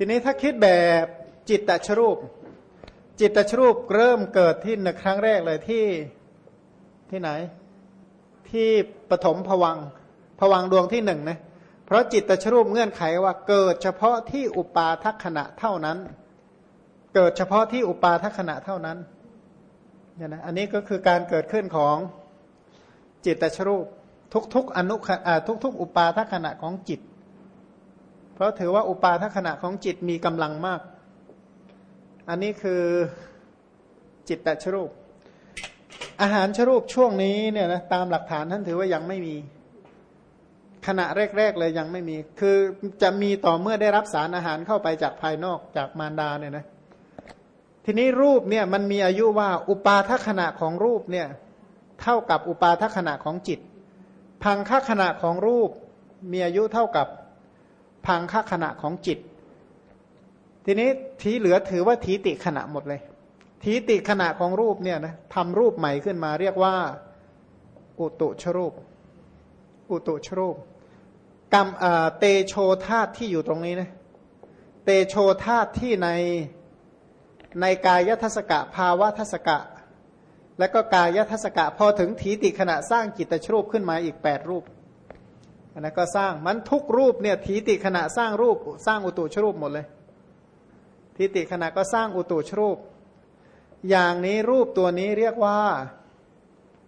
ทีนี้ถ้าคิดแบบจิตตชรูป จิตตชรูปเริ่มเกิดที่ในครั้งแรกเลยที่ที่ไหน ที่ปฐมผวังผวังดวงที่หนึ่งนะเพราะจิตตชรูปเงื่อนไขว่าเกิดเฉพาะที่อุปาทัขณะเท่านั้น เกิดเฉพาะที่อุปาทัขณะเท่านั้นเนี่ยนะอันนี้ก็คือการเกิดขึ้นของจิตตชรูปทุกๆอนุทุกๆ อุปาทัขณะของจิต เพราะถือว่าอุปาทัขณะของจิตมีกำลังมาก อันนี้คือจิตตชรูป อาหารชรูปช่วงนี้เนี่ยนะตามหลักฐานท่านถือว่ายังไม่มีขณะแรก ๆ เลยยังไม่มี คือจะมีต่อเมื่อได้รับสารอาหารเข้าไปจากภายนอกจากมารดาเนี่ยนะ ทีนี้รูปเนี่ยมันมีอายุว่าอุปาทขณะของรูปเนี่ยเท่ากับอุปาทขณะของจิต พังคขณะของรูปมีอายุเท่ากับ พังคขณะของจิต ทีนี้ทีเหลือถือว่าทีติขณะหมดเลย ทีติขณะของรูปเนี่ยนะทำรูปใหม่ขึ้นมาเรียกว่า อุตุชรูป อุตุชรูปกรรมเตโชธาตุที่อยู่ตรงนี้นะเตโชธาตุที่ในในกายทัศกะภาวะทัศกะ และก็กายทัศกะพอถึงถีติขณะสร้างจิตชรูปขึ้นมาอีกแปดรูป นนั้นก็สร้างมันทุกรูปเนี่ยถีติขณะสร้างรูปสร้างอุตุชรูปหมดเลยถีติขณะก็สร้างอุตุชรูป อย่างนี้รูปตัวนี้เรียกว่า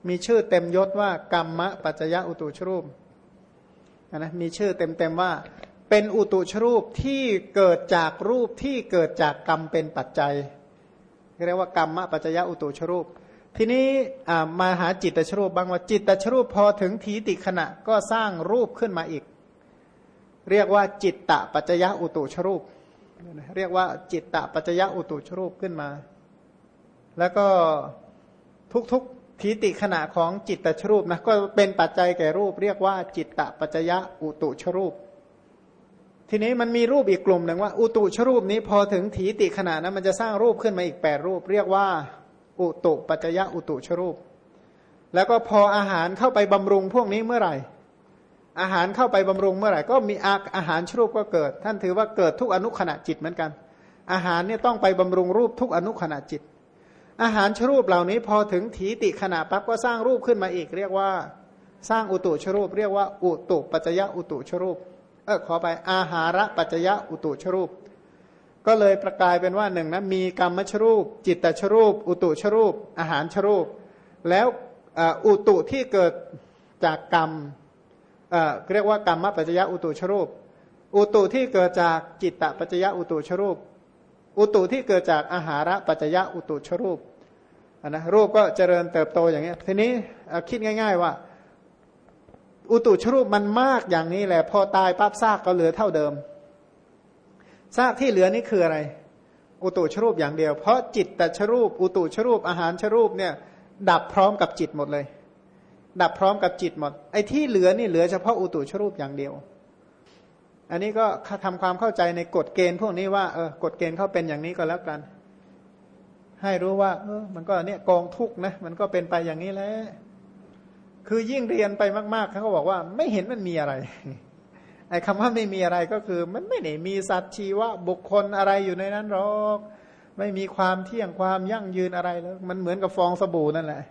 มีชื่อเต็มยศว่ากรรมะปัจจยะอุตุชรูปนะมีชื่อเต็มๆว่า เป็นอุตุชรูปที่เกิดจากรูปที่เกิดจากกรรมเป็นปัจจัย เรียกว่ากรรมะปัจจยะอุตุชรูป ทีนี้มาหาจิตตชรูปบางว่าจิตตชรูปพอถึงทีติขณะก็สร้างรูปขึ้นมาอีก เรียกว่าจิตตะปัจจยะอุตุชรูป เรียกว่าจิตตะปัจจยะอุตุชรูปขึ้นมา แล้วก็ทุกๆทีติขณะของจิตตชรูปนะก็เป็นปัจจัยแก่รูป เรียกว่าจิตตะปัจจยะอุตุชรูป ทีนี้มันมีรูปอีกกลุ่มหนึ่งว่า อุตุชรูปนี้พอถึงทีติขณะนั้นมันจะสร้างรูปขึ้นมาอีกแปดรูป เรียกว่า อุตุปัจจยะอุตุชรูป แล้วก็พออาหารเข้าไปบำรุงพวกนี้เมื่อไหร่ อาหารเข้าไปบำรุงเมื่อไหร่ ก็มีอาหารชรูปก็เกิด ท่านถือว่าเกิดทุกอนุขณะจิตเหมือนกัน อาหารเนี่ยต้องไปบำรุงรูปทุกอนุขณะจิต อาหารชรูปเหล่านี้พอถึงถีติขณะปั๊บก็สร้างรูปขึ้นมาอีก เรียกว่า สร้างอุตุชรูป เรียกว่า อุตุปัจจยะอุตุชรูป เออขอไปอาหาระปัจจยะอุตุชรูป ก็เลยประกายเป็นว่าหนึ่งนะมีกรรมชรูป จิตตชรูป อุตุชรูป อาหารชรูป แล้วอุตุที่เกิดจากกรรมเรียกว่ากรรมปัจจยะอุตุชรูป อุตุที่เกิดจากจิตตปัจจยะอุตุชรูป อุตุที่เกิดจากอาหาระปัจจยะอุตุชรูปนะรูปก็เจริญเติบโตอย่างเงี้ทีนี้คิดง่าย ๆ ว่า อุตุชรูปมันมากอย่างนี้แหละพอตายปั๊บซากก็เหลือเท่าเดิม ซากที่เหลือนี่คืออะไร อุตุชรูปอย่างเดียว เพราะจิตแต่ชรูป อุตุชรูปอาหารชรูปเนี่ยดับพร้อมกับจิตหมดเลย ดับพร้อมกับจิตหมด ไอ้ที่เหลือนี่เหลือเฉพาะอุตุชรูปอย่างเดียว อันนี้ก็ทำความเข้าใจในกฎเกณฑ์พวกนี้ว่าเออกฎเกณฑ์เขาเป็นอย่างนี้ก็แล้วกัน ให้รู้ว่า เออ มันก็เนี่ยกองทุกนะ มันก็เป็นไปอย่างนี้แหละคือยิ่งเรียนไปมากๆเขาก็บอกว่าไม่เห็นมันมีอะไร ไอ้คำว่าไม่มีอะไรก็คือ มันไม่ได้มีสัตว์ชีวะบุคคลอะไรอยู่ในนั้นหรอก ไม่มีความเที่ยงความยั่งยืนอะไรแล้ว มันเหมือนกับฟองสบู่นั่นแหละ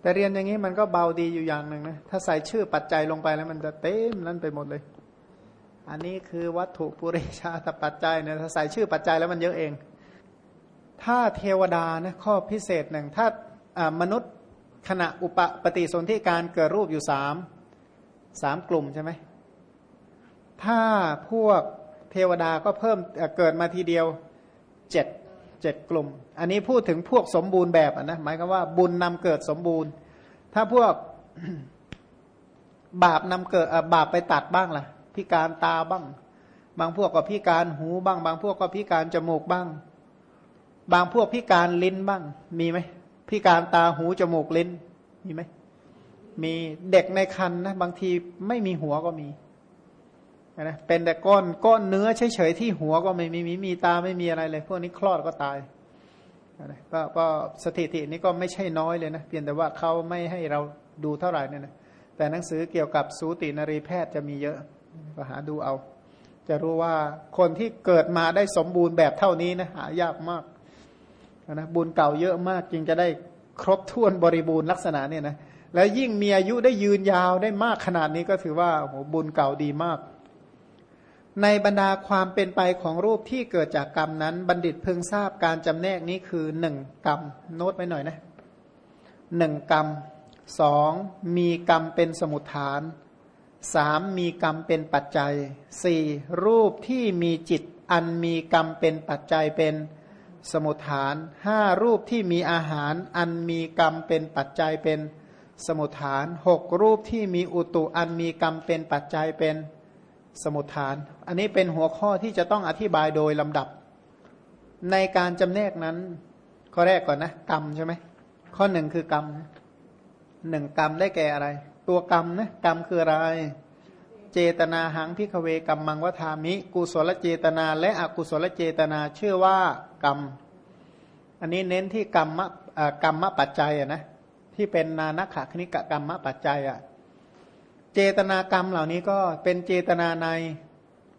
แต่เรียนอย่างนี้มันก็เบาดีอยู่อย่างหนึ่งนะ ถ้าใส่ชื่อปัจจัยลงไปแล้วมันจะเต็มนั้นไปหมดเลย อันนี้คือวัตถุปุริชาตปัจจัยเนี่ยถ้าใส่ชื่อปัจจัยแล้วมันเยอะเอง ถ้าเทวดานะข้อพิเศษหนึ่งถ้ามนุษย์ขณะอุปปฏิสนธิการเกิดรูปอยู่สามสามกลุ่มใช่ไหม ถ้าพวกเทวดาก็เพิ่มเกิดมาทีเดียวเจ็ดเจ็ดกลุ่ม อันนี้พูดถึงพวกสมบูรณ์แบบนะหมายความว่าบุญนำเกิดสมบูรณ์ ถ้าพวกบาปนำเกิดบาปไปตัดบ้างล่ะ พิการตาบ้าง บางพวกก็พิการหูบ้าง บางพวกก็พิการจมูกบ้าง บางพวกพิการลิ้นบ้าง มีไหมพิการตาหูจมูกลิ้นมีไหมมีเด็กในคันนะบางทีไม่มีหัวก็มี นะเป็นแต่ก้อนก้อนเนื้อเฉยๆที่หัวก็ไม่มีมีมีตาไม่มีอะไรเลย พวกนี้คลอดก็ตายนะก็ก็สถิตินี้ก็ไม่ใช่น้อยเลยนะเพียงแต่ว่าเขาไม่ให้เราดูเท่าไหร่เนี่ยนะแต่หนังสือเกี่ยวกับสูตินรีแพทย์จะมีเยอะก็หาดูเอา จะรู้ว่าคนที่เกิดมาได้สมบูรณ์แบบเท่านี้นะหายากมากนะบุญเก่าเยอะมากจึงจะได้ครบถ้วนบริบูรณ์ลักษณะเนี่ยนะแล้วยิ่งมีอายุได้ยืนยาวได้มากขนาดนี้ก็ถือว่าโหบุญเก่าดีมาก ในบรรดาความเป็นไปของรูปที่เกิดจากกรรมนั้น บัณฑิตเพึงทราบการจำแนกนี้คือหนึ่งกรรม โน้ตไว้หน่อยนะหนึ่งกรรมสองมีกรรมเป็นสมุทฐานสามมีกรรมเป็นปัจจัยสี่รูปที่มีจิตอันมีกรรมเป็นปัจจัยเป็นสมุทฐานห้ารูปที่มีอาหารอันมีกรรมเป็นปัจจัยเป็นสมุทฐานหกรูปที่มีอุตุอันมีกรรมเป็นปัจจัยเป็น สมุทฐาน อันนี้เป็นหัวข้อที่จะต้องอธิบายโดยลำดับ ในการจำแนกนั้น ข้อแรกก่อนนะ กรรมใช่ไหมข้อหนึ่งคือกรรมหนึ่งกรรมได้แก่อะไร ตัวกรรมนะกรรมคืออะไร เจตนาหังพิกเวกรรมมังวทามิ กุศลเจตนา และอกุศลเจตนาชื่อว่ากรรม อันนี้เน้นที่กรรมกรรมปัจจัยอะนะที่เป็นนานักขคณิกกรรมปัจจัยอะ เจตนากรรมเหล่านี้ก็เป็นเจตนาใน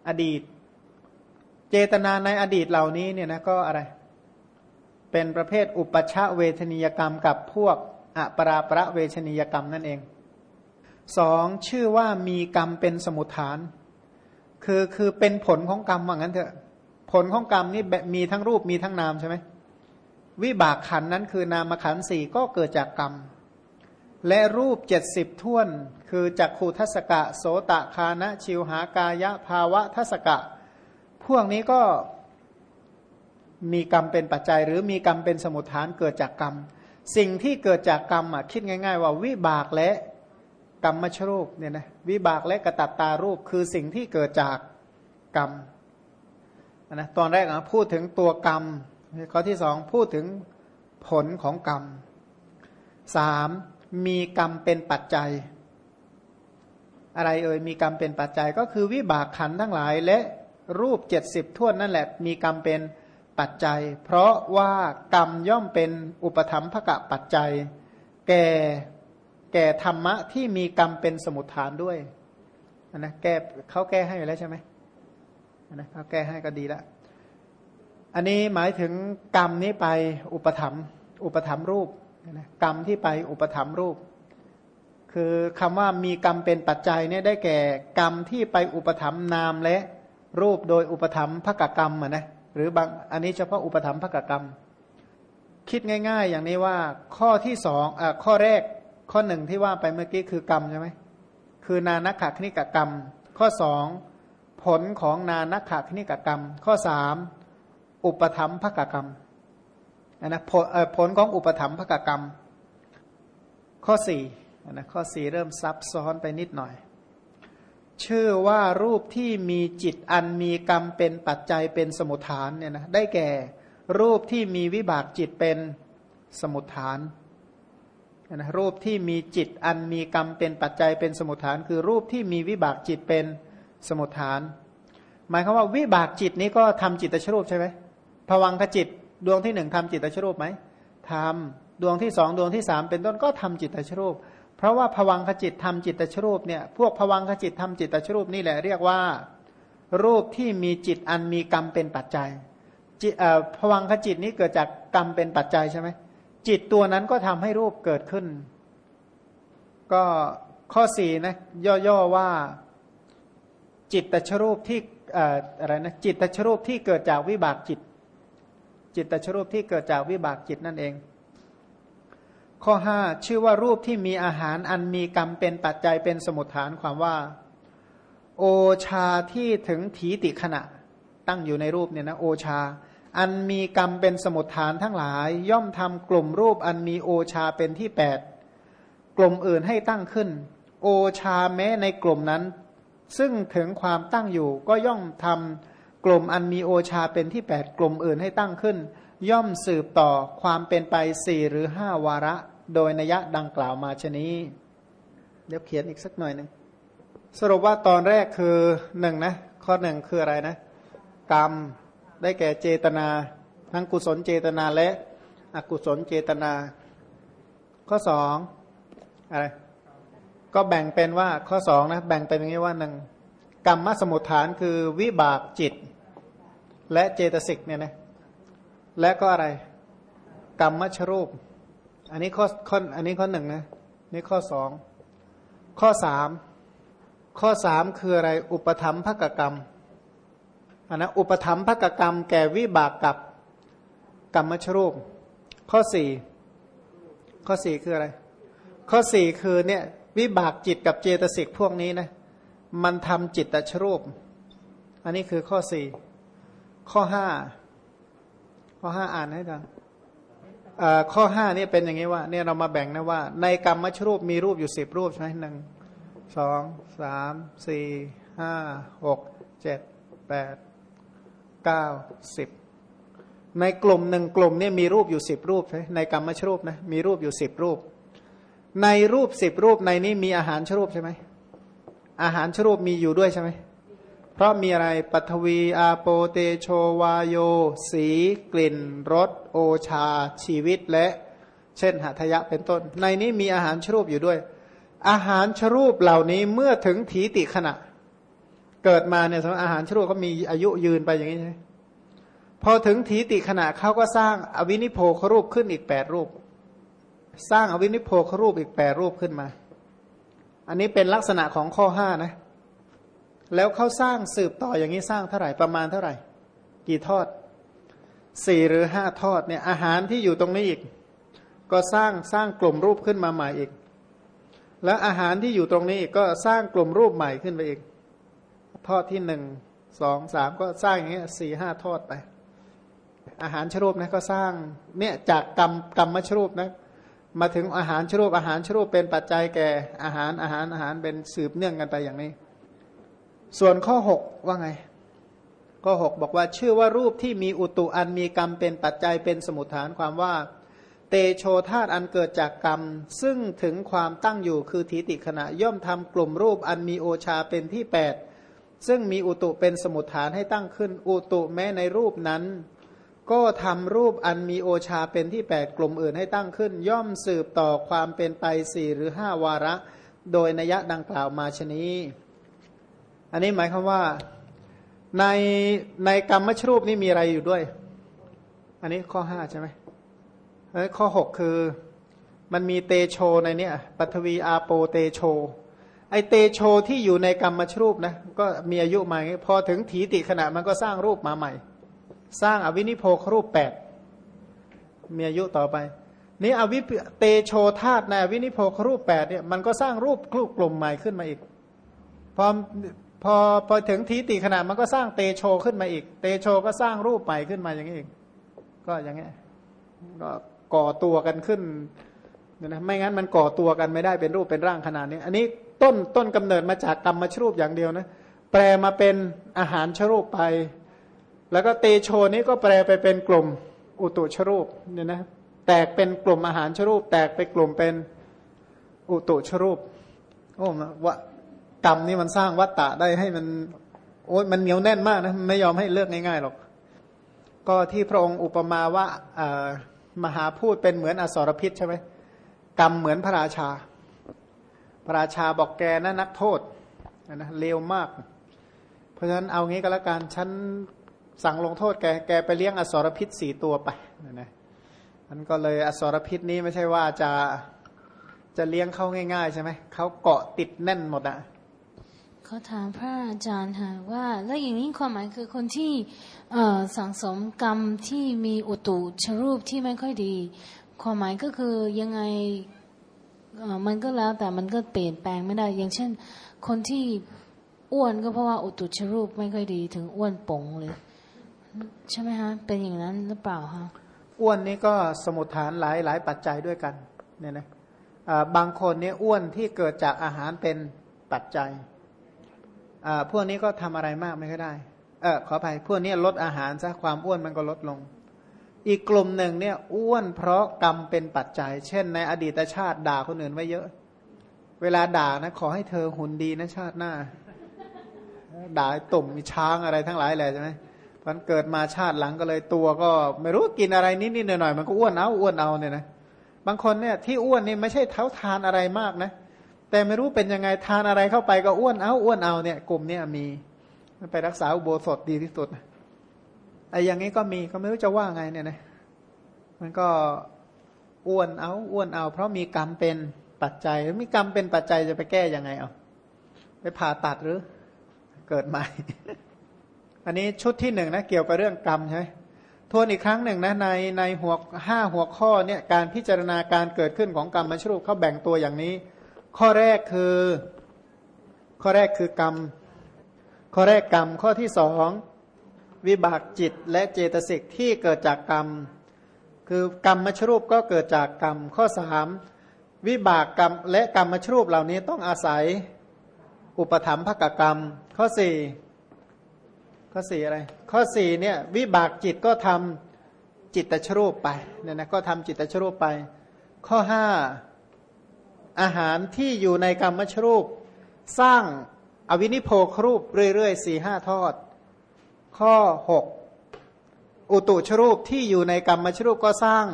อดีต เจตนาในอดีตเหล่านี้เนี่ยนะก็อะไร เป็นประเภทอุปชาเวทนิยกรรมกับพวกอปราประเวชนียกรรมนั่นเองสองชื่อว่ามีกรรมเป็นสมุทฐาน คือคือเป็นผลของกรรมว่างั้นเถอะ ผลของกรรมนี่มีทั้งรูปมีทั้งนามใช่ไหมวิบากขันนั้นคือนามขันสี่ก็เกิดจากกรรม และรูปเจ็ดสิบท่วน คือจักขูทัศกะ โสตะคานะชิวหากายะภาวะทัศกะ พวกนี้ก็มีกรรมเป็นปัจจัย หรือมีกรรมเป็นสมุทฐานเกิดจากกรรม สิ่งที่เกิดจากกรรมอะคิดง่าย ๆ ว่าวิบากและกรรมมชรูปเนี่ยนะวิบากและกระตัตตารูปคือสิ่งที่เกิดจากกรรมนะตอนแรกนะพูดถึงตัวกรรมข้อที่สองพูดถึงผลของกรรมสาม มีกรรมเป็นปัจจัย อะไรเอ่ยมีกรรมเป็นปัจจัย ก็คือวิบากขันทั้งหลายและรูปเจ็ดสิบท่วนนั่นแหละ มีกรรมเป็นปัจจัย เพราะว่ากรรมย่อมเป็นอุปธรรมภกะปัจจัย แก่แก่ธรรมะที่มีกรรมเป็นสมุทฐานด้วยนะแก้เขาแก้ให้แล้วใช่ไหมนะเขาแก้ให้ก็ดีล้วอันนี้หมายถึงกรรมนี้ไปอุปธรรม อุปธรรมรูป กรรมที่ไปอุปธรรมรูป คือคำว่ามีกรรมเป็นปัจจัยเนี่ยได้แก่กรรมที่ไปอุปธรรมนามและรูปโดยอุปธรรมภกกรรมอะนะหรือบางอันนี้เฉพาะอุปธรรมภกกรรม คิดง่าย ๆ อย่างนี้ว่าข้อที่สองอข้อแรกข้อหนึ่งที่ว่าไปเมื่อกี้คือกรรมใช่ไหมคือนานักขคณิกกรรม ข้อสองผลของนานักขคณิกกรรม ข้อสามอุปธรรมภกกรรม นะผลผลของอุปธรรมภกกรรม ข้อสี่นะข้อสี่เริ่มซับซ้อนไปนิดหน่อย ชื่อว่ารูปที่มีจิตอันมีกรรมเป็นปัจจัยเป็นสมุทฐานเนี่ยนะได้แก่รูปที่มีวิบากจิตเป็นสมุทฐานนะรูปที่มีจิตอันมีกรรมเป็นปัจจัยเป็นสมุทฐาน คือรูปที่มีวิบากจิตเป็นสมุทฐาน หมายความว่าวิบากจิตนี้ก็ทำจิตตชรูปใช่ไหมผวังขจิต ดวงที่หนึ่งทำจิตตชรูปไหมทำดวงที่สองดวงที่สามเป็นต้นก็ทำจิตตชรูป เพราะว่าผวังขจิตทำจิตตชรูปเนี่ยพวกผวังขจิตทำจิตตชรูปนี่แหละเรียกว่า รูปที่มีจิตอันมีกรรมเป็นปัจจัยผวังขจิตนี้เกิดจากกรรมเป็นปัจจัยใช่ไหมจิตตัวนั้นก็ทำให้รูปเกิดขึ้น ก็ข้อสี่นะย่อๆว่าจิตตชรูปที่อะไรนะจิตตชรูปที่เกิดจากวิบากจิต จิตตชรูปที่เกิดจากวิบากจิตนั่นเอง ข้อห้าชื่อว่ารูปที่มีอาหารอันมีกรรมเป็นปัจจัยเป็นสมุทฐานความว่า โอชาที่ถึงถีติขณะ ตั้งอยู่ในรูปเนี่ยนะโอชา อันมีกรรมเป็นสมุทฐานทั้งหลาย ย่อมทำกลุ่มรูปอันมีโอชาเป็นที่แปดกลุ่มอื่นให้ตั้งขึ้น โอชาแม้ในกลุ่มนั้น ซึ่งถึงความตั้งอยู่ก็ย่อมทำ กลุ่มอันมีโอชาเป็นที่แปดกลุ่มอื่นให้ตั้งขึ้น ย่อมสืบต่อความเป็นไปสี่หรือห้าวาระ โดยนัยะดังกล่าวมาชนี้เดี๋ยวเขียนอีกสักหน่อยหนึ่งสรุปว่าตอนแรกคือหนึ่งนะข้อหนึ่งคืออะไรนะ กรรมได้แก่เจตนา ทั้งกุศลเจตนาและอกุศลเจตนา ข้อสองอะไรก็แบ่งเป็นว่าข้อสองนะแบ่งเป็นอย่างนี้ว่าหนึ่ง กรรมสมุทฐานคือวิบากจิต และเจตสิกเนี่ยนะและก็อะไร กรรมมชรูป อันนี้ข้อข้ออันนี้ข้อหนึ่งนะนี่ข้อสองข้อสามข้อสามคืออะไร อุปธรรมภกกรรมอันนะอุปธรรมภกกรรม แก่วิบากกับกรรมชรูป ข้อสี่ข้อสี่คืออะไร ข้อสี่คือเนี่ยวิบากจิตกับเจตสิกพวกนี้นะ มันทำจิตตชรูป อันนี้คือข้อสี่ข้อห้าข้อห้าอ่านให้ดังข้อห้านี่เป็นอย่างนี้ว่าเนี่ยเรามาแบ่งนะว่า ในกรรมมชรูปมีรูปอยู่สิบรูปใช่ไหมหนึ่งสองสามสี่ห้าหกเจ็ดแปดเก้าสิบในกลุ่มหนึ่งกลุ่มนี่มีรูปอยู่สิบรูปใช่ในกรรมชรูปนะมีรูปอยู่สิบรูป ในรูปสิบรูปในนี้มีอาหารชรูปใช่ไหม อาหารชรูปมีอยู่ด้วยใช่ไหมเพราะมีอะไรปัทวีอาโปเตโชวาโย สี กลิ่นรสโอชา ชีวิตและเช่นหัตยะเป็นต้น ในนี้มีอาหารชรูปอยู่ด้วย อาหารชรูปเหล่านี้เมื่อถึงถีติขณะ เกิดมาเนี่ยสมมติอาหารชรูปก็มีอายุยืนไปอย่างนี้ใช่ไหมพอถึงถีติขณะเขาก็สร้างอวินิโพครูปขึ้นอีกแปดรูป สร้างอวินิโพครูปอีกแปดรูปขึ้นมา อันนี้เป็นลักษณะของข้อห้านะ แล้วเขาสร้างสืบต่ออย่างนี้สร้างเท่าไหร่ประมาณเท่าไหร่ กี่ทอดสี่หรือห้าทอดเนี่ยอาหารที่อยู่ตรงนี้อีก ก็สร้างสร้างกลุ่มรูปขึ้นมาใหม่อีก แล้วอาหารที่อยู่ตรงนี้อีกก็สร้างกลุ่มรูปใหม่ขึ้นไปอีก ทอดที่หนึ่งสองสามก็สร้างอย่างเงี้ยสี่ห้าทอดไปอาหารชรูปนะก็สร้างเนี่ยจากกรรมกรรมมชรูปนะ มาถึงอาหารชรูปอาหารชรูปเป็นปัจจัยแก่อาหารอาหารอาหารเป็นสืบเนื่องกันไปอย่างนี้ ส่วนข้อหกว่าไง ข้อหกบอกว่าชื่อว่ารูปที่มีอุตุอันมีกรรมเป็นปัจจัยเป็นสมุทฐานความว่า เตโชธาตอันเกิดจากกรรม ซึ่งถึงความตั้งอยู่คือทีติขณะย่อมทำกลุ่มรูปอันมีโอชาเป็นที่แปดซึ่งมีอุตุเป็นสมุทฐานให้ตั้งขึ้นอุตุแม้ในรูปนั้น ก็ทำรูปอันมีโอชาเป็นที่แปดกลุ่มอื่นให้ตั้งขึ้น ย่อมสืบต่อความเป็นไปสี่หรือห้าวาระ โดยนัยดังกล่าวมาชนี้ อันนี้หมายความว่าในในกรรมมชรูปนี่มีอะไรอยู่ด้วย อันนี้ข้อห้าใช่ไหมข้อหกคือมันมีเตโชในเนี้ยปัทวีอาโปเตโช ไอเตโชที่อยู่ในกรรมมชรูปนะก็มีอายุมาพอถึงถีติขณะมันก็สร้างรูปมาใหม่ สร้างอวินิโพครูปแปดมีอายุต่อไป นี่อวิเตโชธาตในอวินิโพครูปแปดเนี่ยมันก็สร้างรูปกลุ่มใหม่ขึ้นมาอีกพอพอพอถึงทีติขนาดมันก็สร้างเตโชขึ้นมาอีก เตโชก็สร้างรูปใหม่ขึ้นมาอย่างนี้เองก็อย่างนี้ก็ก่อตัวกันขึ้นนะไม่งั้นมันก่อตัวกันไม่ได้เป็นรูปเป็นร่างขนาดนี้ อันนี้ต้นต้นกำเนิดมาจากกรรมมชรูปอย่างเดียวนะแปลมาเป็นอาหารชรูปไป แล้วก็เตโชนี้ก็แปลไปเป็นกลุ่มอุตุชรูปเนี่ยนะแตกเป็นกลุ่มอาหารชรูป แตกไปกลุ่มเป็นอุตุชรูปโอ้วะกรรมนี่มันสร้างวัตตะได้ให้มัน โอ้ยมันเหนียวแน่นมากนะไม่ยอมให้เลิกง่ายๆหรอก ก็ที่พระองค์อุปมาว่ามหาพูดเป็นเหมือนอสรพิษใช่ไหมกรรมเหมือนพระราชา พระราชาบอกแกนะนักโทษนะเลวมาก เพราะฉะนั้นเอางี้ก็แล้วกันฉัน สั่งลงโทษแก แกไปเลี้ยงอสรพิษสี่ตัวไปนะนะมันก็เลยอสรพิษนี้ไม่ใช่ว่าจะจะเลี้ยงเขาง่ายๆใช่ไหม เขาเกาะติดแน่นหมดอะเขาถามพระอาจารย์ค่ะว่า แล้วอย่างนี้ความหมายคือคนที่สังสมกรรมที่มีอุตุชรูปที่ไม่ค่อยดี ความหมายก็คือยังไงมันก็แล้วแต่มันก็เปลี่ยนแปลงไม่ได้ อย่างเช่น คนที่อ้วนก็เพราะว่าอุตุชรูปไม่ค่อยดีถึงอ้วนปงเลย ใช่ไหมฮะ เป็นอย่างนั้นหรือเปล่าคะอ้วนนี่ก็สมุทฐานหลายหลายปัจจัยด้วยกันเนี่ยนะบางคนเนี่ยอ้วนที่เกิดจากอาหารเป็นปัจจัยพวกนี้ก็ทำอะไรมากไม่ค่อยได้ เออขออภัยพวกนี้ลดอาหารซะความอ้วนมันก็ลดลง อีกกลุ่มหนึ่งเนี่ยอ้วนเพราะกรรมเป็นปัจจัย เช่น ในอดีตชาติด่าคนอื่นไว้เยอะ เวลาด่านะขอให้เธอหุ่นดีนะชาติหน้า ด่าตุ่มมีช้างอะไรทั้งหลายแหละใช่ไหม พันเกิดมาชาติหลังก็เลยตัวก็ไม่รู้กินอะไรนิดๆหน่อยๆมันก็อ้วนเอาอ้วนเอาเนี่ยนะบางคนเนี่ยที่อ้วนนี่ไม่ใช่เท้าทานอะไรมากนะ แต่ไม่รู้เป็นยังไงทานอะไรเข้าไปก็อ้วนเอาอ้วนเอาเนี่ย กลุ่มเนี้ยมีไปรักษาอุโบสถดีที่สุดไอ้อย่างนี้ก็มีก็ไม่รู้จะว่าไงเนี่ยนะมันก็อ้วนเอาอ้วนเอา เพราะมีกรรมเป็นปัจจัยมีกรรมเป็นปัจจัยจะไปแก้ยังไงเอาไปผ่าตัดหรือ เกิดใหม่ อันนี้ชุดที่หนึ่งนะเกี่ยวกับเรื่องกรรมใช่ไหมทวนอีกครั้งหนึ่งนะในในหัวห้าหัวข้อเนี่ยการพิจารณาการเกิดขึ้นของกรรมมชรูปเขาแบ่งตัวอย่างนี้ ข้อแรกคือ ข้อแรกคือกรรม ข้อแรกกรรมข้อที่สองวิบากจิตและเจตสิกที่เกิดจากกรรม คือกรรมมชรูปก็เกิดจากกรรม ข้อสามวิบากกรรมและกรรมมชรูปเหล่านี้ต้องอาศัยอุปถัมภกกรรม ข้อสี่ ข้อสี่อะไร ข้อสี่เนี่ยวิบากจิตก็ทำจิตตชรูปไปเนี่ยนะก็ทำจิตตชรูปไป ข้อห้าอาหารที่อยู่ในกรรมชรูป สร้างอวินิโพครูปเรื่อยๆสี่ห้าทอด ข้อหกอุตุชรูปที่อยู่ในกรรมชรูปก็สร้าง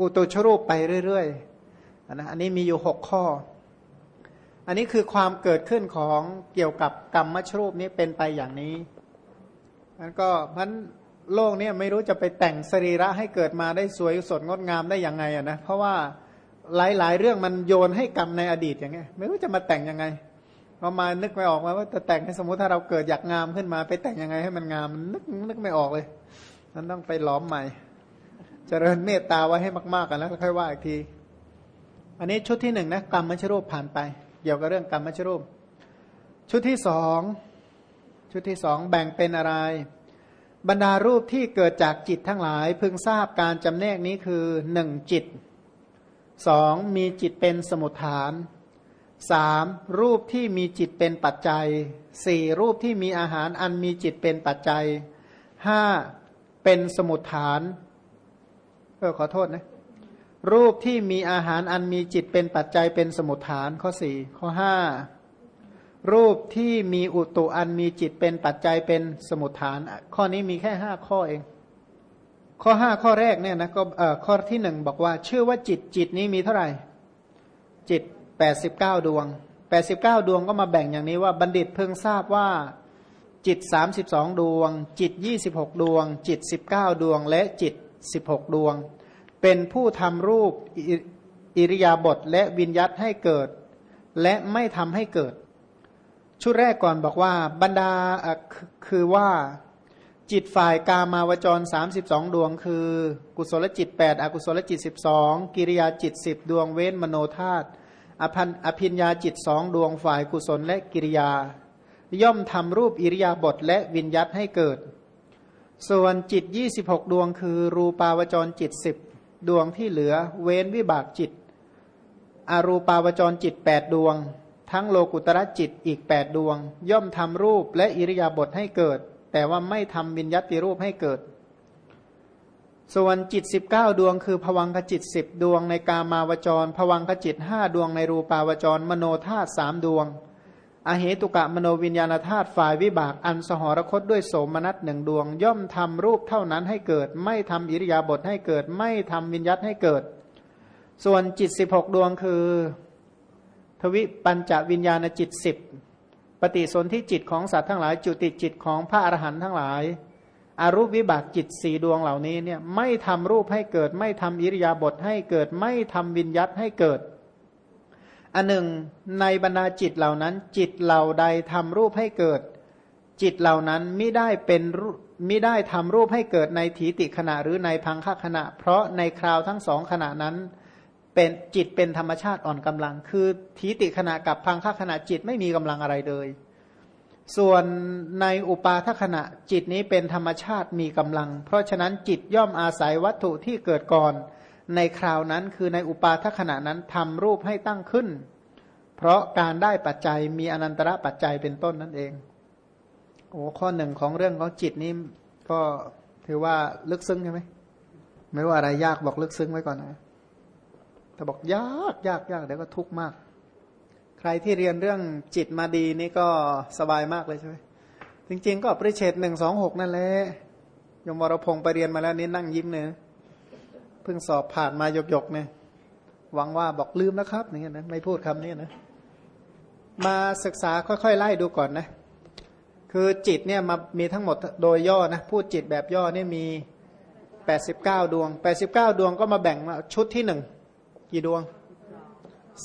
อุตุชรูปไปเรื่อยๆนะอันนี้มีอยู่หกข้อ อันนี้คือความเกิดขึ้นของเกี่ยวกับกรรมมชรูปนี้เป็นไปอย่างนี้ มันก็มันโลกนี้ไม่รู้จะไปแต่งสรีระให้เกิดมาได้สวยสดงดงามได้ยังไงอะนะเพราะว่าหลาย ๆ เรื่องมันโยนให้กรรมในอดีตอย่างเงี้ยไม่รู้จะมาแต่งยังไงเรามานึกไม่ออกมาว่าจะแต่งให้สมมติถ้าเราเกิดอยากงามขึ้นมาไปแต่งยังไงให้มันงามนึกนึกไม่ออกเลยมันต้องไปล้อมใหม่จเจริญเมตตาไว้ให้มากๆกันแล้วค่อยว่าอีกที อันนี้ชุดที่หนึ่งนะกรรมมชรูปผ่านไป เกี่ยวกับเรื่องกรรมมชรูป ชุดที่สอง ชุดที่สองแบ่งเป็นอะไร บรรดารูปที่เกิดจากจิตทั้งหลาย พึงทราบการจำแนกนี้คือหนึ่งจิตสองมีจิตเป็นสมุทฐานสามรูปที่มีจิตเป็นปัจจัยสี่รูปที่มีอาหารอันมีจิตเป็นปัจจัยห้าเป็นสมุทฐานเออขอโทษนะรูปที่มีอาหารอันมีจิตเป็นปัจจัยเป็นสมุทฐานข้อสี่ข้อห้า รูปที่มีอุตุอันมีจิตเป็นปัจจัยเป็นสมุทฐาน ข้อนี้มีแค่ห้าข้อเอง ข้อห้าข้อแรกเนี่ยนะก็ข้อที่หนึ่งบอกว่า ชื่อว่าจิตจิตนี้มีเท่าไหร่ จิตแปดสิบเก้าดวงแปดสิบเก้าดวงก็มาแบ่งอย่างนี้ว่าบัณฑิตเพิ่งทราบว่าจิตสามสิบสองดวง จิตยี่สิบหกดวง จิตสิบเก้าดวง และจิตสิบหกดวง เป็นผู้ทำรูปอิริยาบถและวิญยัตให้เกิด และไม่ทำให้เกิด ชุดแรกก่อนบอกว่าบรรดาคือว่าจิตฝ่ายกามาวจร 32 ดวง คือ กุศลจิต 8 อกุศลจิต 12 กิริยาจิต 10 ดวงเว้นมโนธาตุอภันอภิญญาจิตสองดวงฝ่ายกุศลและกิริยา ย่อมทำรูปอิริยาบถและวิญยัตให้เกิด ส่วนจิต 26 ดวง คือ รูปาวจรจิต 10 ดวงที่เหลือ เว้นวิบากจิต อรูปาวจรจิต 8 ดวง ทั้งโลกุตระจิตอีกแปดดวง ย่อมทำรูปและอิริยาบถให้เกิด แต่ว่าไม่ทำวิญญาติรูปให้เกิด ส่วนจิตสิบเก้าดวง คือผวังขจิตสิบดวงในกามาวจรผวังขจิตห้าดวงในรูปาวจร มโนธาตุสามดวง อเหตุกะมโนวิญญาณธาตุฝ่ายวิบากอันสหรคตด้วยโสมนัสหนึ่งดวง ย่อมทำรูปเท่านั้นให้เกิด ไม่ทำอิริยาบถให้เกิด ไม่ทำวิญญาตให้เกิด ส่วนจิตสิบหกดวงคือ ทวิปัญจวิญญาณจิตสิบปฏิสนธิจิตของสัตว์ทั้งหลาย จุติจิตของพระอรหันต์ทั้งหลายอารูปวิบากจิตสี่ดวงเหล่านี้เนี่ยไม่ทำรูปให้เกิด ไม่ทำอิริยาบถให้เกิด ไม่ทำวิญยัตให้เกิด อันหนึ่งในบรรดาจิตเหล่านั้น จิตเหล่าใดทำรูปให้เกิด จิตเหล่านั้นไม่ได้เป็นมิได้ทำรูปให้เกิดในถีติขณะหรือในพังคขณะ เพราะในคราวทั้งสองขณะนั้น เป็นจิตเป็นธรรมชาติอ่อนกำลัง คือทีติขณะกับพังคขณะจิตไม่มีกำลังอะไรเลย ส่วนในอุปาทขณะจิตนี้เป็นธรรมชาติมีกำลัง เพราะฉะนั้นจิตย่อมอาศัยวัตถุที่เกิดก่อน ในคราวนั้นคือในอุปาทขณะนั้นทำรูปให้ตั้งขึ้น เพราะการได้ปัจจัยมีอนันตระปัจจัยเป็นต้นนั่นเองโอ้ข้อหนึ่งของเรื่องของจิตนี้ก็ถือว่าลึกซึ้งใช่ไหมไม่ว่าอะไรยากบอกลึกซึ้งไว้ก่อนนะ ถ้าบอกยากยากยากเดี๋ยวก็ทุกข์มาก ใครที่เรียนเรื่องจิตมาดีนี่ก็สบายมากเลยใช่ไหมจริง ๆ ก็ปริเชตหนึ่งสองหกนั่นแหละยมวรพงศ์ไปเรียนมาแล้วนี่นั่งยิ้มเนี่ยเพิ่งสอบผ่านมาหยกๆเนี่ยหวังว่าบอกลืมแล้วครับนี่นะไม่พูดคำนี้นะมาศึกษาค่อยๆไล่ดูก่อนนะ คือจิตเนี่ยมามีทั้งหมดโดยย่อนะพูดจิตแบบย่อเนี่ยมี 89 ดวง 89 ดวงก็มาแบ่งมาชุดที่หนึ่ง กี่ดวง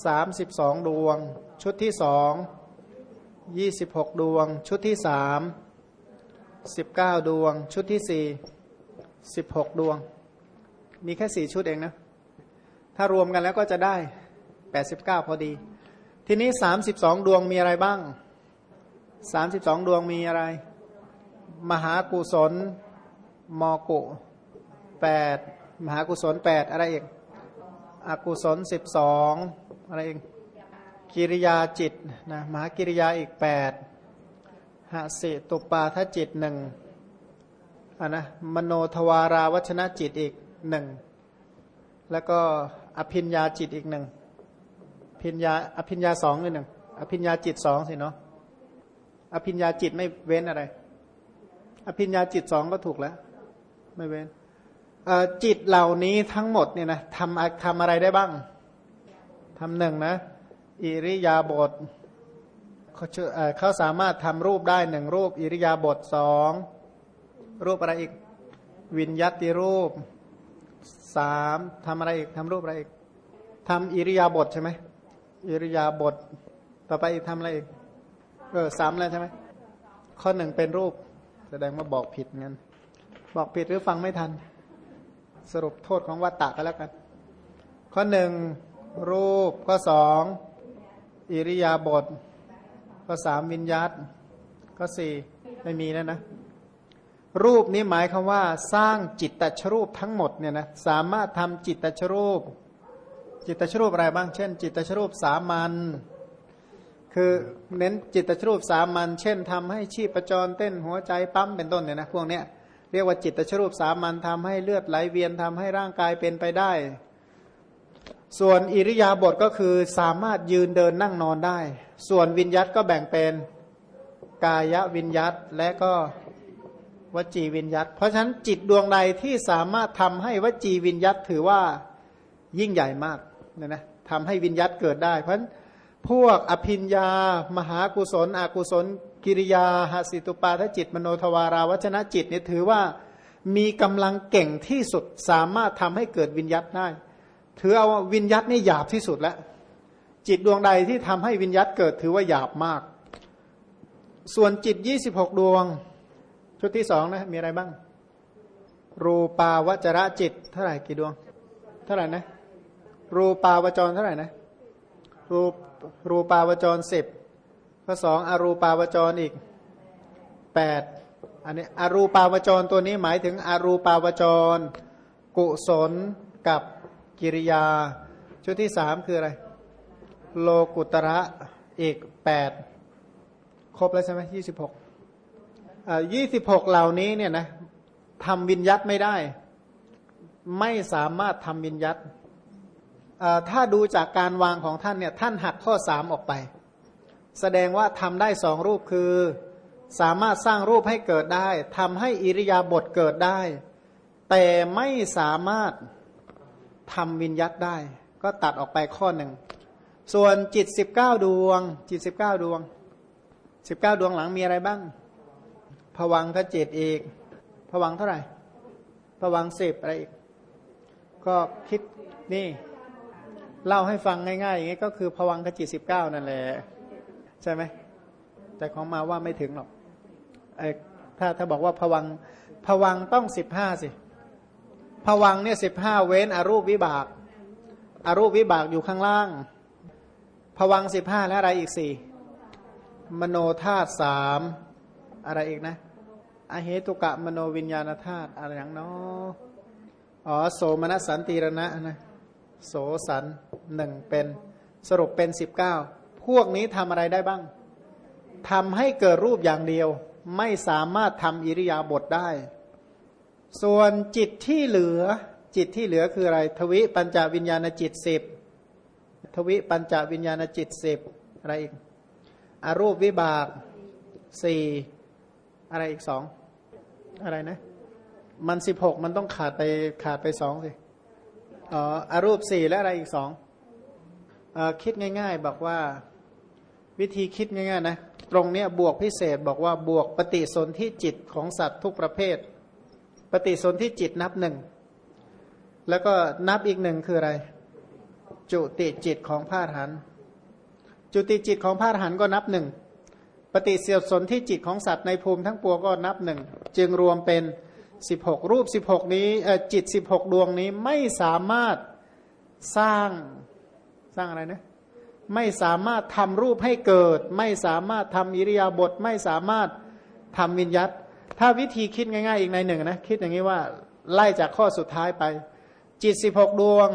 32ดวง ชุดที่สอง26ดวง ชุดที่สาม19ดวง ชุดที่สี่16ดวง มีแค่สี่ชุดเองนะ ถ้ารวมกันแล้วก็จะได้89พอดี ทีนี้32ดวงมีอะไรบ้าง32ดวงมีอะไร มหากุศลมกุ8มหากุศล8อะไรอีก อกุศล12อะไรเอีกกิริยาจิตนะมหากิริยาอีก8หสิตุปาทจิตหนึ่งอะนะมโนทวาราวัชนะจิตอีกหนึ่งแล้วก็อภิญญาจิตอีกหนึ่งภิญญาอภิญญาสองหนึ่งอภิญญาจิตสองสิเนาะอภิญญาจิตไม่เว้นอะไร อภิญญาจิตสองก็ถูกแล้ว ไม่เว้น จิตเหล่านี้ทั้งหมดเนี่ยนะทำทำอะไรได้บ้างทำหนึ่งนะ อิริยาบถเขาเขาสามารถทำรูปได้หนึ่งรูป อิริยาบถสองรูปอะไรอีก วิญญาติรูปสามทำอะไรอีกทำรูปอะไรอีกทำอิริยาบถใช่ไหมอิริยาบถต่อไปอีกทำอะไรอีกเออสามแล้วใช่ไหมข้อหนึ่งเป็นรูป แสดงว่าบอกผิดงั้น บอกผิดหรือฟังไม่ทัน สรุปโทษของวัตตะก็แล้วกัน ข้อหนึ่งรูปข้อสองอิริยาบถข้อสามวิญญาตข้อสี่ไม่มีแล้วนะ รูปนี้หมายคำว่า สร้างจิตตชรูปทั้งหมดเนี่ยนะสามารถทำจิตตชรูป จิตตชรูปอะไรบ้าง เช่น จิตตชรูปสามัญคือเน้นจิตตชรูปสามัญเช่นทำให้ชีพจรเต้นหัวใจปั๊มเป็นต้นเนี่ยนะพวกเนี้ย เรียกว่าจิตตชรูปสามัญทำให้เลือดไหลเวียนทำให้ร่างกายเป็นไปได้ ส่วนอิริยาบถก็คือสามารถยืนเดินนั่งนอนได้ ส่วนวิญยัตก็แบ่งเป็นกายวิญยัตและก็วจีวิญยัตเพราะฉะนั้นจิตดวงใดที่สามารถทำให้วจีวิญยัตถือว่ายิ่งใหญ่มากเนี่ยนะทำให้วิญยัตเกิดได้ เพราะฉะนั้นพวกอภิญญามหากุศลอกุศล กิริยาหสิตุปาทจิต มโนทวาราวัชนะจิตเนี่ยถือว่ามีกำลังเก่งที่สุดสามารถทำให้เกิดวิญยัตได้ ถือเอาวิญยัตนี่หยาบที่สุดแล้ว จิตดวงใดที่ทำให้วิญยัตเกิดถือว่าหยาบมาก ส่วนจิตยี่สิบหกดวง ชุดที่สองนะ มีอะไรบ้าง รูปาวจระจิต เท่าไหร่กี่ดวง เท่าไหร่นะ รูปาวจรเท่าไหร่นะ รูรูปาวจรสิบ ข้อสองอรูปาวจรอีกแปดอันนี้อรูปาวจรตัวนี้หมายถึงอรูปาวจร กุศลกับกิริยา ชุดที่สามคืออะไร โลกุตระอีกแปดครบแล้วใช่ไหมยี่สิบหกยี่สิบหกเหล่านี้เนี่ยนะทำวิญยัตไม่ได้ ไม่สามารถทำวิญยัตถ้าดูจากการวางของท่านเนี่ยท่านหักข้อสามออกไป แสดงว่าทำได้สองรูปคือ สามารถสร้างรูปให้เกิดได้ทำให้อิริยาบถเกิดได้ แต่ไม่สามารถทำวิญยัตได้ ก็ตัดออกไปข้อหนึ่ง ส่วนจิตสิบเก้าดวง จิตสิบเก้าดวงสิบเก้าดวงหลังมีอะไรบ้างผวังขจิตอีกผวังเท่าไหร่ผวังสิบอะไรอีก ก็คิดนี่ เล่าให้ฟังง่ายๆอย่างนี้ก็คือผวังขจิตสิบเก้านั่นแหละ ใช่ไหม แต่ของมาว่าไม่ถึงหรอกไอ้ถ้าถ้าบอกว่าผวังผวังต้องสิบห้าสิผวังเนี่ยสิบห้าเว้นอรูปวิบากอารูปวิบากอยู่ข้างล่างผวังสิบห้าและอะไรอีกสี่มโนธาตุสามอะไรอีกนะอเหตุกะมโนวิญญาณธาตุอะไรอย่างเนาะอ๋อโสมนัสสันติรณะนะโสสันหนึ่งเป็นสรุปเป็นสิบเก้า พวกนี้ทำอะไรได้บ้างทำให้เกิดรูปอย่างเดียว ไม่สามารถทำอิริยาบถได้ ส่วนจิตที่เหลือ จิตที่เหลือคืออะไร ทวิปัญจวิญญาณจิตสิบทวิปัญจวิญญาณจิตสิบอะไรอีกอรูปวิบากสี่อะไรอีกสองอะไรนะ มันสิบหกมันต้องขาดไปขาดไปสองสิอ๋ออรูปสี่และอะไรอีกสองอคิดง่าย ๆ บอกว่า วิธีคิดง่ายๆนะตรงเนี้ยบวกพิเศษบอกว่าบวกปฏิสนธิจิตของสัตว์ทุกประเภท ปฏิสนธิจิตนับหนึ่งแล้วก็นับอีกหนึ่งคืออะไร จุติจิตของพระหันจุติจิตของพระหันก็นับหนึ่งปฏิเสธสนที่จิตของสัตว์ในภูมิทั้งปวงก็นับหนึ่งจึงรวมเป็น 16 รูป 16 นี้เอ่อจิต 16 ดวงนี้ไม่สามารถสร้างสร้างอะไรนะ ไม่สามารถทำรูปให้เกิด ไม่สามารถทำอิริยาบถไม่สามารถทำวิญญัตถ้าวิธีคิดง่ายๆอีกในหนึ่งนะคิดอย่างนี้ว่าไล่จากข้อสุดท้ายไป จิต 16 ดวง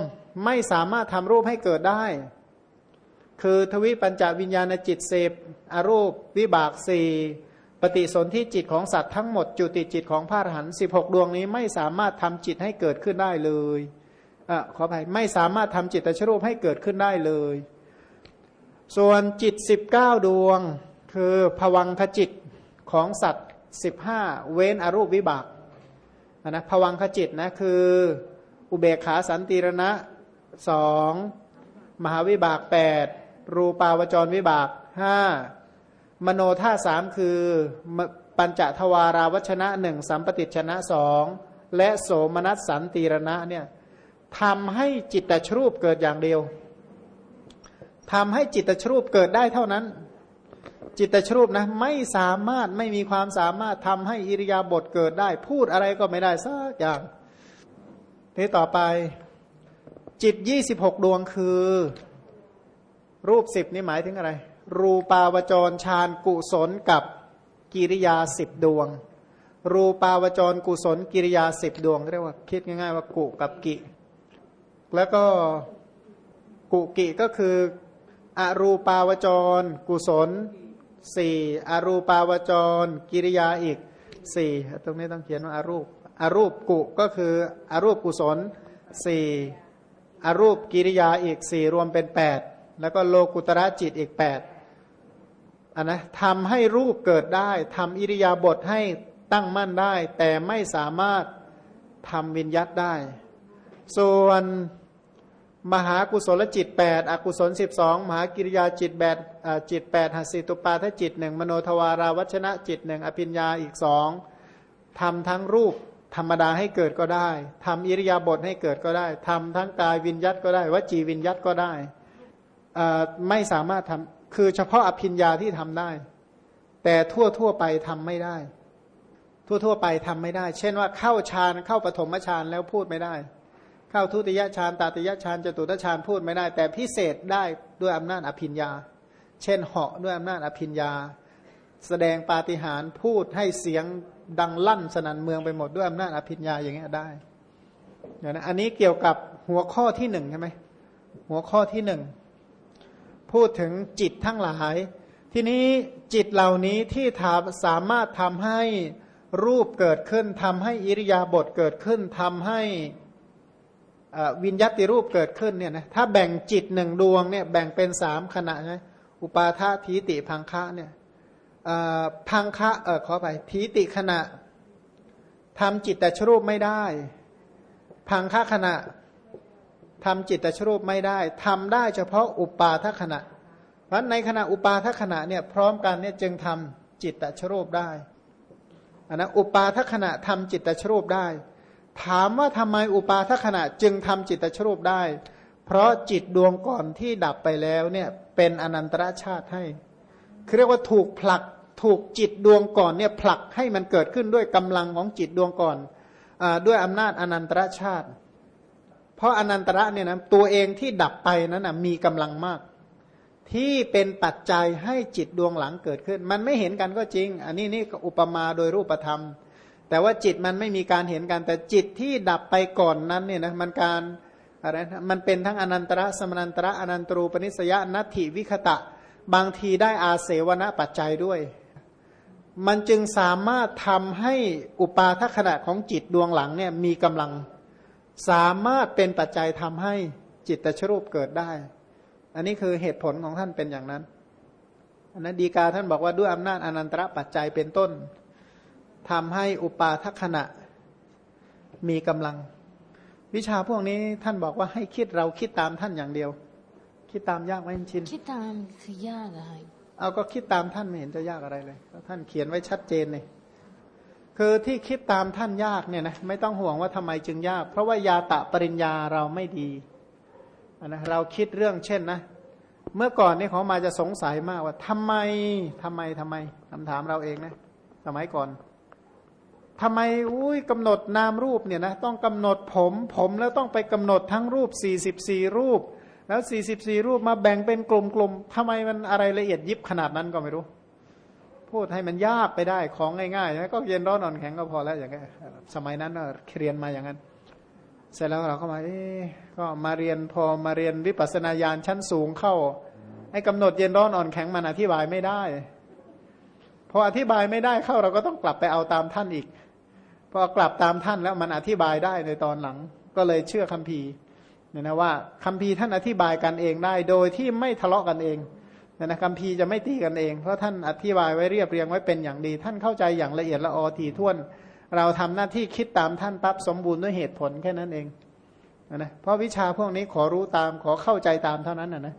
ไม่สามารถทำรูปให้เกิดได้ คือทวิปัญจวิญญาณจิตเสพอรูปวิบากสี่ปฏิสนธิจิตของสัตว์ทั้งหมดจุติจิตของพระอรหันต์สิบหกดวงนี้ไม่สามารถทำจิตให้เกิดขึ้นได้เลยอขออภัยไม่สามารถทำจิตตชรูปให้เกิดขึ้นได้เลย ส่วนจิตสิบเก้าดวง คือภวังคจิตของสัตว์สิบห้าเว้นอรูปวิบากอะนะภวังคจิตนะคืออุเบกขาสันติรณะสองมหาวิบากแปดรูปาวจรวิบากห้ามโนท่าสามคือปัญจทวาราวัชนะหนึ่งสัมปติชนะสองและโสมนัสสันติรณะเนี่ยทำให้จิตตชรูปเกิดอย่างเดียว ทำให้จิตตชรูปเกิดได้เท่านั้น จิตตชรูปนะไม่สามารถไม่มีความสามารถทำให้อิริยาบถเกิดได้ พูดอะไรก็ไม่ได้สักอย่างทีต่อไปจิตยี่สิบหกดวงคือ รูปสิบนี่หมายถึงอะไร รูปาวจรฌานกุศลกับกิริยาสิบดวง รูปาวจรกุศลกิริยาสิบดวงเรียกว่าคิดง่ายๆว่ากุกับกิ แล้วก็กุกิก็คือ อรูปาวจร กุศลสี่อรูปาวจร กิริยาอีกสี่ตรงนี้ต้องเขียนว่าอารูปอารูปกุก็คืออรูปกุศลสี่อรูปกิริยาอีกสี่รวมเป็นแปดแล้วก็โลกุตระจิตอีกแปดอันนะทำให้รูปเกิดได้ทำอิริยาบถให้ตั้งมั่นได้ แต่ไม่สามารถทำวิญยัตได้ ส่วน มหากุศลจิต 8 อกุศล 12 มหากิริยาจิตแปดจิต8หัสิตุปาทจิตหนึ่งมโนทวาราวัชนะจิตหนึ่งอภิญญาอีกสองทำทั้งรูปธรรมดาให้เกิดก็ได้ทำอิริยาบถให้เกิดก็ได้ทำทั้งกายวิญยัตก็ได้วจีวิญยัตก็ได้ไม่สามารถทำคือเฉพาะอภิญญาที่ทำได้ แต่ทั่วทั่วไปทำไม่ได้ ทั่วทั่วไปทำไม่ได้ เช่นว่าเข้าฌานเข้าปฐมฌานแล้วพูดไม่ได้ เข้าทุติยฌานตาติยฌานจตุตฌานพูดไม่ได้ แต่พิเศษได้ด้วยอำนาจอภิญญา เช่นเหาะด้วยอำนาจอภิญญา แสดงปาฏิหาริย์พูดให้เสียงดังลั่นสนั่นเมืองไปหมดด้วยอำนาจอภิญญาอย่างเงี้ยได้อย่างนั้นอันนี้เกี่ยวกับหัวข้อที่หนึ่งใช่ไหมหัวข้อที่หนึ่งพูดถึงจิตทั้งหลาย ทีนี้จิตเหล่านี้ที่ทสามารถทำให้รูปเกิดขึ้นทำให้อิริยาบถเกิดขึ้นทำให้ วิญญาติรูปเกิดขึ้นเนี่ยนะถ้าแบ่งจิตหนึ่งดวงเนี่ยแบ่งเป็นสามขณะใช่อุปาทาทีติพังคะเนี่ยพังคะเออขอไปทีติขณะทำจิตแต่ชรูปไม่ได้ พังคะขณะทำจิตแต่ชรูปไม่ได้ทำได้เฉพาะอุปาทขณะ เพราะในขณะอุปาทขณะเนี่ยพร้อมกันเนี่ยจึงทำจิตตชรูปได้อันนะอุปาทขณะทำจิตตชรูปได้ ถามว่าทำไมอุปาทขณะจึงทำจิตตชรูปได้ เพราะจิตดวงก่อนที่ดับไปแล้วเนี่ยเป็นอนันตรชาติให้คือเรียกว่าถูกผลักถูกจิตดวงก่อนเนี่ยผลักให้มันเกิดขึ้นด้วยกำลังของจิตดวงก่อนอด้วยอำนาจอนันตรชาติ เพราะอนันตระเนี่ยนะตัวเองที่ดับไปนั้นนะมีกำลังมาก ที่เป็นปัจจัยให้จิตดวงหลังเกิดขึ้น มันไม่เห็นกันก็จริง อันนี้นี่อุปมาโดยรูปธรรม แต่ว่าจิตมันไม่มีการเห็นกัน แต่จิตที่ดับไปก่อนนั้นเนี่ยนะมันการอะไรนะมันเป็นทั้งอนันตระสมนันตระอนันตรูปนิสยนัตถิวิคตะ บางทีได้อาเสวณปัจจัยด้วย มันจึงสามารถทำให้อุปาทขณะของจิตดวงหลังเนี่ยมีกำลัง สามารถเป็นปัจจัยทำให้จิตตชรูปเกิดได้ อันนี้คือเหตุผลของท่านเป็นอย่างนั้นอันนั้นดีกาท่านบอกว่าด้วยอำนาจอนันตระปัจจัยเป็นต้น ทำให้อุปาทขณะมีกำลัง วิชาพวกนี้ท่านบอกว่าให้คิดเราคิดตามท่านอย่างเดียว คิดตามยากไหมชินคิดตามคือยากอะเอาก็คิดตามท่านไม่เห็นจะยากอะไรเลยท่านเขียนไว้ชัดเจนเลยคือที่คิดตามท่านยากเนี่ยนะไม่ต้องห่วงว่าทำไมจึงยาก เพราะว่ายาตะปริญญาเราไม่ดีนะเราคิดเรื่องเช่นนะ เมื่อก่อนนี่เขามาจะสงสัยมากว่าทำไมทำไมทำไมคำถามเราเองนะสมัยก่อน ทำไมอุ้ยกำหนดนามรูปเนี่ยนะต้องกำหนดผมผมแล้วต้องไปกำหนดทั้งรูป 44 รูป แล้ว 44 รูปมาแบ่งเป็นกลุ่มๆทำไมมันอะไรละเอียดยิบขนาดนั้นก็ไม่รู้ พูดให้มันยากไปได้ของง่ายๆนะก็เย็นร้อนอ่อนแข็งก็พอแล้วอย่างเงี้ยสมัยนั้นเรียนมาอย่างนั้น เสร็จแล้วเราก็มาเอ๊ก็มาเรียนพอมาเรียนวิปัสสนาญาณชั้นสูงเข้าให้กำหนดเย็นร้อนอ่อนแข็งมันอธิบายไม่ได้ พออธิบายไม่ได้เข้าเราก็ต้องกลับไปเอาตามท่านอีก พอกลับตามท่านแล้วมันอธิบายได้ในตอนหลัง ก็เลยเชื่อคัมภีร์เนี่ยนะว่าคัมภีร์ท่านอธิบายกันเองได้ โดยที่ไม่ทะเลาะกันเองเนี่ยนะคัมภีร์จะไม่ตีกันเอง เพราะท่านอธิบายไว้เรียบเรียงไว้เป็นอย่างดี ท่านเข้าใจอย่างละเอียดละออทีท่วน เราทำหน้าที่คิดตามท่านปั๊บสมบูรณ์ด้วยเหตุผลแค่นั้นเองนะเพราะวิชาพวกนี้ขอรู้ตามขอเข้าใจตามเท่านั้นนะนะ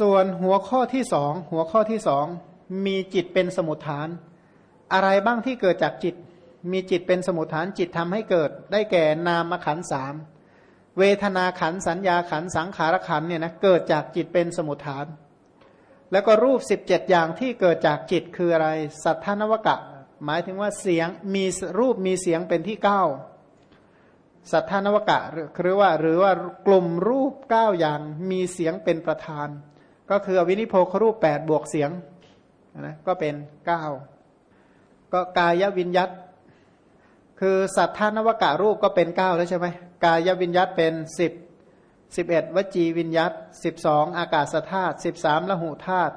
ส่วนหัวข้อที่สองหัวข้อที่สองมีจิตเป็นสมุทฐาน อะไรบ้างที่เกิดจากจิต มีจิตเป็นสมุทฐานจิตทำให้เกิด ได้แก่นามขันสามเวทนาขันสัญญาขันสังขารขันเนี่ยนะเกิดจากจิตเป็นสมุทฐาน แล้วก็รูปสิบเจ็ดอย่างที่เกิดจากจิตคืออะไร สัทธานวกะ หมายถึงว่าเสียงมีรูปมีเสียงเป็นที่เก้าสัทธานวกะหรือว่าหรือว่ากลุ่มรูปเก้าอย่างมีเสียงเป็นประธาน ก็คือวินิโพครูปแปดบวกเสียงนะก็เป็นเก้าก็กายวิญยัต คือสัทธานวกะรูปก็เป็นเก้าแล้วใช่ไหมกายวิญยัตเป็นสิบสิบเอ็ดวจีวิญยัตสิบสองอากาศธาตุสิบสามละหุธาตุ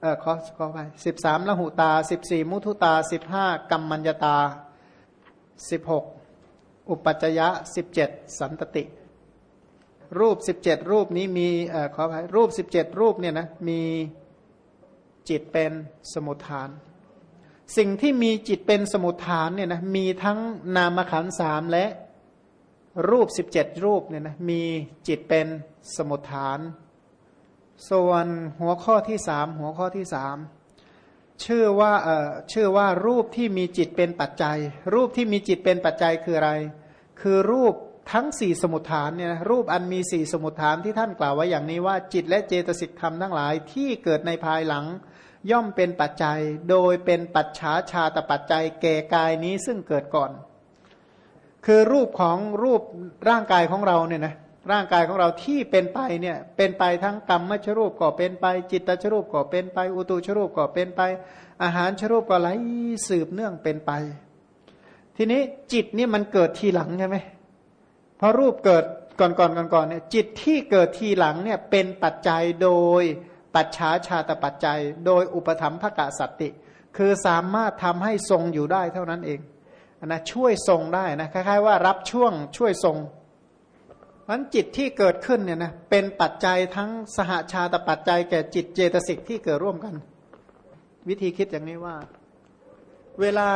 เออขอขอไปสิบสามละหุตาสิบสี่มุทุตาสิบห้ากัมมัญญตาสิบหกอุปัจจยะสิบเจ็ดสันตติ รูปสิบเจ็ดรูปนี้มีเออขอไปรูปสิบเจ็ดรูปเนี่ยนะมีจิตเป็นสมุทฐาน สิ่งที่มีจิตเป็นสมุทฐานเนี่ยนะมีทั้งนามขันสามและรูปสิบเจ็ดรูปเนี่ยนะมีจิตเป็นสมุทฐาน ส่วนหัวข้อที่สามหัวข้อที่สามชื่อว่าเอ่อชื่อว่ารูปที่มีจิตเป็นปัจจัย รูปที่มีจิตเป็นปัจจัยคืออะไร คือรูปทั้งสี่สมุทฐานเนี่ยรูปอันมีสี่สมุทฐานที่ท่านกล่าวไว้อย่างนี้ว่าจิตและเจตสิกธรรมทั้งหลายที่เกิดในภายหลัง ย่อมเป็นปัจจัยโดยเป็นปัจฉาชาตปัจจัยแก่กายนี้ซึ่งเกิดก่อน คือรูปของรูปร่างกายของเราเนี่ยนะร่างกายของเราที่เป็นไปเนี่ยเป็นไปทั้งกรรมมชรูปก็เป็นไป จิตตชรูปก็เป็นไป อุตุชรูปก็เป็นไป อาหารชรูปก็ไหลสืบเนื่องเป็นไป ทีนี้จิตนี่มันเกิดทีหลังใช่ไหมเพราะรูปเกิดก่อนก่อนก่อนก่อนเนี่ยจิตที่เกิดทีหลังเนี่ยเป็นปัจจัยโดย ปัจฉาชาตปัจจัย โดยอุปธรรมภกะสติ คือสามารถทำให้ทรงอยู่ได้เท่านั้นเองนะช่วยทรงได้นะคล้ายๆว่ารับช่วงช่วยทรงมันจิตที่เกิดขึ้นเนี่ยนะเป็นปัจจัยทั้งสหชาตปัจจัยแก่จิตเจตสิกที่เกิดร่วมกัน วิธีคิดอย่างนี้ว่า เวลา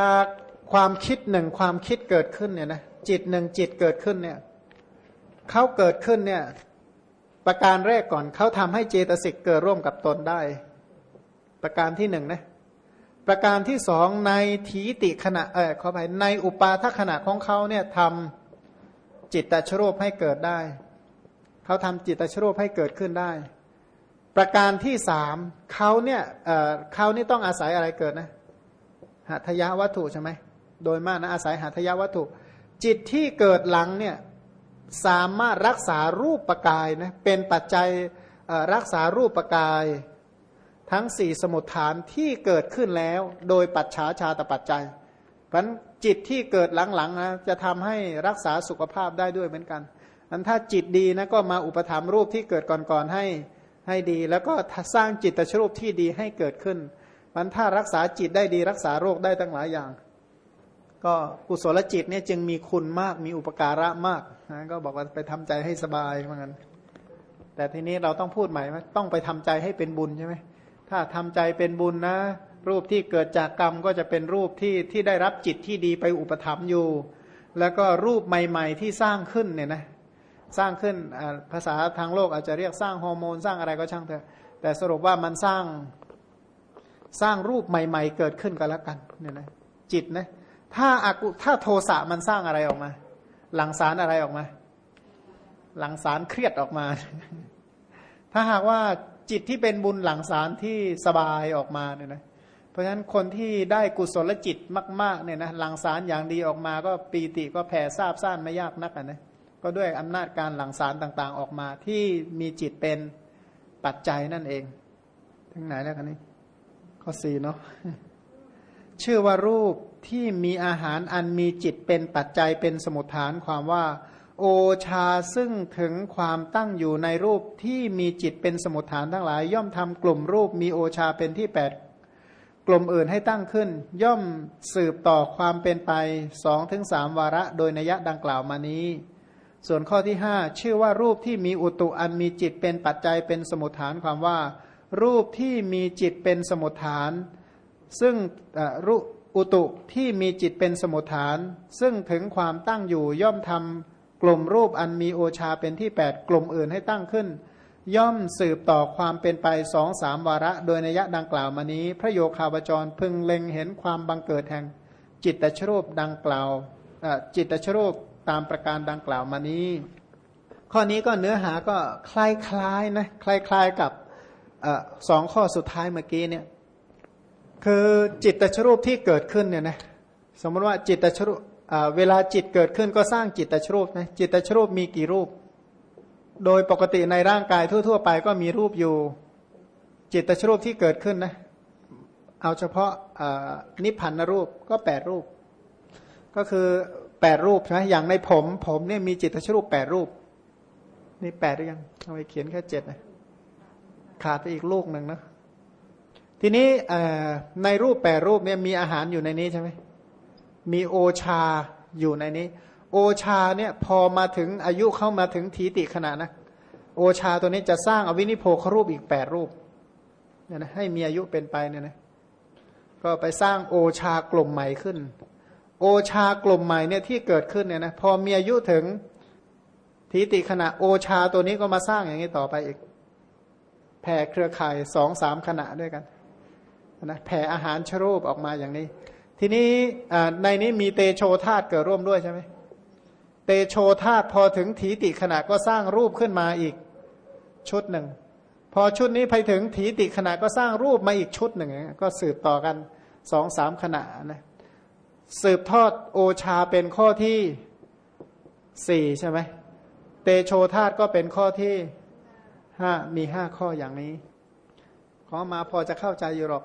ความคิดหนึ่งความคิดเกิดขึ้นเนี่ยนะจิตหนึ่งจิตเกิดขึ้นเนี่ยเขาเกิดขึ้นเนี่ย ประการแรกก่อนเขาทำให้เจตสิกเกิดร่วมกับตนได้ ประการที่หนึ่งนะประการที่สองในทีติขณะเออขอไปในอุปาทขณะของเขาเนี่ยทำจิตตชรูปให้เกิดได้ เขาทำจิตตชรูปให้เกิดขึ้นได้ ประการที่สามเขาเนี่ยเออเขานี่ต้องอาศัยอะไรเกิดนะหัตถยาวัตถุใช่ไหมโดยมากนะอาศัยหัตถยาวัตถุ จิตที่เกิดหลังเนี่ย สามารถรักษารูปปกายนะเป็นปัจจัยรักษารูปปกาย ทั้งสี่สมุทฐานที่เกิดขึ้นแล้ว โดยปัจฉาชาตปัจจัยเพราะจิตที่เกิดหลังๆนะจะทำให้รักษาสุขภาพได้ด้วยเหมือนกันอันถ้าจิตดีนะก็มาอุปถัมภ์รูปที่เกิดก่อนๆให้ให้ดี แล้วก็สร้างจิตตชรูปที่ดีให้เกิดขึ้นมันถ้ารักษาจิตได้ดีรักษาโรคได้ตั้งหลายอย่าง ก็กุศลจิตเนี่ยจึงมีคุณมากมีอุปการะมากนะก็บอกว่าไปทำใจให้สบายเหมือนกันแต่ทีนี้เราต้องพูดใหม่ว่าต้องไปทำใจให้เป็นบุญใช่ไหมถ้าทำใจเป็นบุญนะ รูปที่เกิดจากกรรมก็จะเป็นรูปที่ที่ได้รับจิตที่ดีไปอุปถัมภ์อยู่ แล้วก็รูปใหม่ ๆ ที่สร้างขึ้นเนี่ยนะสร้างขึ้นภาษาทางโลกอาจจะเรียกสร้างฮอร์โมนสร้างอะไรก็ช่างเถอะแต่สรุปว่ามันสร้างสร้างรูปใหม่ ๆ เกิดขึ้นก็แล้วกันเนี่ยนะจิตนะ ถ้าอากุถ้าโทสะมันสร้างอะไรออกมา หลังสารอะไรออกมา หลังสารเครียดออกมา ถ้าหากว่าจิตที่เป็นบุญหลังสารที่สบายออกมาเนี่ยนะเพราะฉะนั้นคนที่ได้กุศลจิตมากๆเนี่ยนะหลังสารอย่างดีออกมาก็ปีติก็แผ่ทราบซ่านไม่ยากนักนะก็ด้วยอำนาจการหลังสารต่างๆออกมา ที่มีจิตเป็นปัจจัยนั่นเอง ถึงไหนแล้วกันนี้ข้อสี่เนาะชื่อว่ารูป ที่มีอาหารอันมีจิตเป็นปัจจัยเป็นสมุทฐานความว่า โอชาซึ่งถึงความตั้งอยู่ในรูปที่มีจิตเป็นสมุทฐานทั้งหลาย ย่อมทำกลุ่มรูปมีโอชาเป็นที่แปดกลุ่มอื่นให้ตั้งขึ้น ย่อมสืบต่อความเป็นไปสองถึงสามวาระ โดยนัยดังกล่าวมานี้ ส่วนข้อที่ห้าชื่อว่ารูปที่มีอุตุอันมีจิตเป็นปัจจัยเป็นสมุทฐานความว่า รูปที่มีจิตเป็นสมุทฐาน ซึ่งรูป อุตุที่มีจิตเป็นสมุทฐาน ซึ่งถึงความตั้งอยู่ย่อมทำกลุ่มรูปอันมีโอชาเป็นที่แปดกลุ่มอื่นให้ตั้งขึ้น ย่อมสืบต่อความเป็นไปสองสามวาระ โดยนัยดังกล่าวมานี้ พระโยคาวจรพึงเล็งเห็นความบังเกิดแห่ง จิตตชรูปดังกล่าวจิตตชรูปตามประการดังกล่าวมานี้ ข้อนี้ก็เนื้อหาก็คล้ายๆนะคล้ายๆกับอสองข้อสุดท้ายเมื่อกี้เนี่ย คือจิตตชรูปที่เกิดขึ้นเนี่ยนะสมมติว่าจิตตชรูปเวลาจิตเกิดขึ้นก็สร้างจิตตชรูปนะจิตตชรูปมีกี่รูป โดยปกติในร่างกายทั่ว ๆ ไปก็มีรูปอยู่จิตตชรูปที่เกิดขึ้นนะเอาเฉพาะนิพพานรูปก็แปดรูป ก็คือแปดรูปใช่ไหมอย่างในผมผมเนี่ยมีจิตตชรูปแปดรูป นี่แปดหรือยังทำไมเขียนแค่เจ็ดนะขาดไปอีกลูกหนึ่งนะ ทีนี้ในรูปแปรรูปเนี่ยมีอาหารอยู่ในนี้ใช่ไหมมีโอชาอยู่ในนี้ โอชาเนี่ยพอมาถึงอายุเข้ามาถึงทีติขณะนะโอชาตัวนี้จะสร้างอวินิโพครูปอีกแปดรูปเนี่ยนะให้มีอายุเป็นไปเนี่ยนะก็ไปสร้างโอชากลุ่มใหม่ขึ้น โอชากลุ่มใหม่เนี่ยที่เกิดขึ้นเนี่ยนะพอมีอายุถึงทีติขณะโอชาตัวนี้ก็มาสร้างอย่างนี้ต่อไปอีกแผ่เครือข่ายสองสามขณะด้วยกัน นะแผ่อาหารชรูปออกมาอย่างนี้ ทีนี้ในนี้มีเตโชธาตเกิดร่วมด้วยใช่ไหมเตโชธาตพอถึงถีติขณะก็สร้างรูปขึ้นมาอีกชุดหนึ่ง พอชุดนี้ไปถึงถีติขณะก็สร้างรูปมาอีกชุดหนึ่ง ก็สืบต่อกันสองสามขณะนะสืบทอดโอชาเป็นข้อที่สี่ใช่ไหมเตโชธาตก็เป็นข้อที่ห้ามีห้าข้ออย่างนี้ ขอมาพอจะเข้าใจอยู่หรอก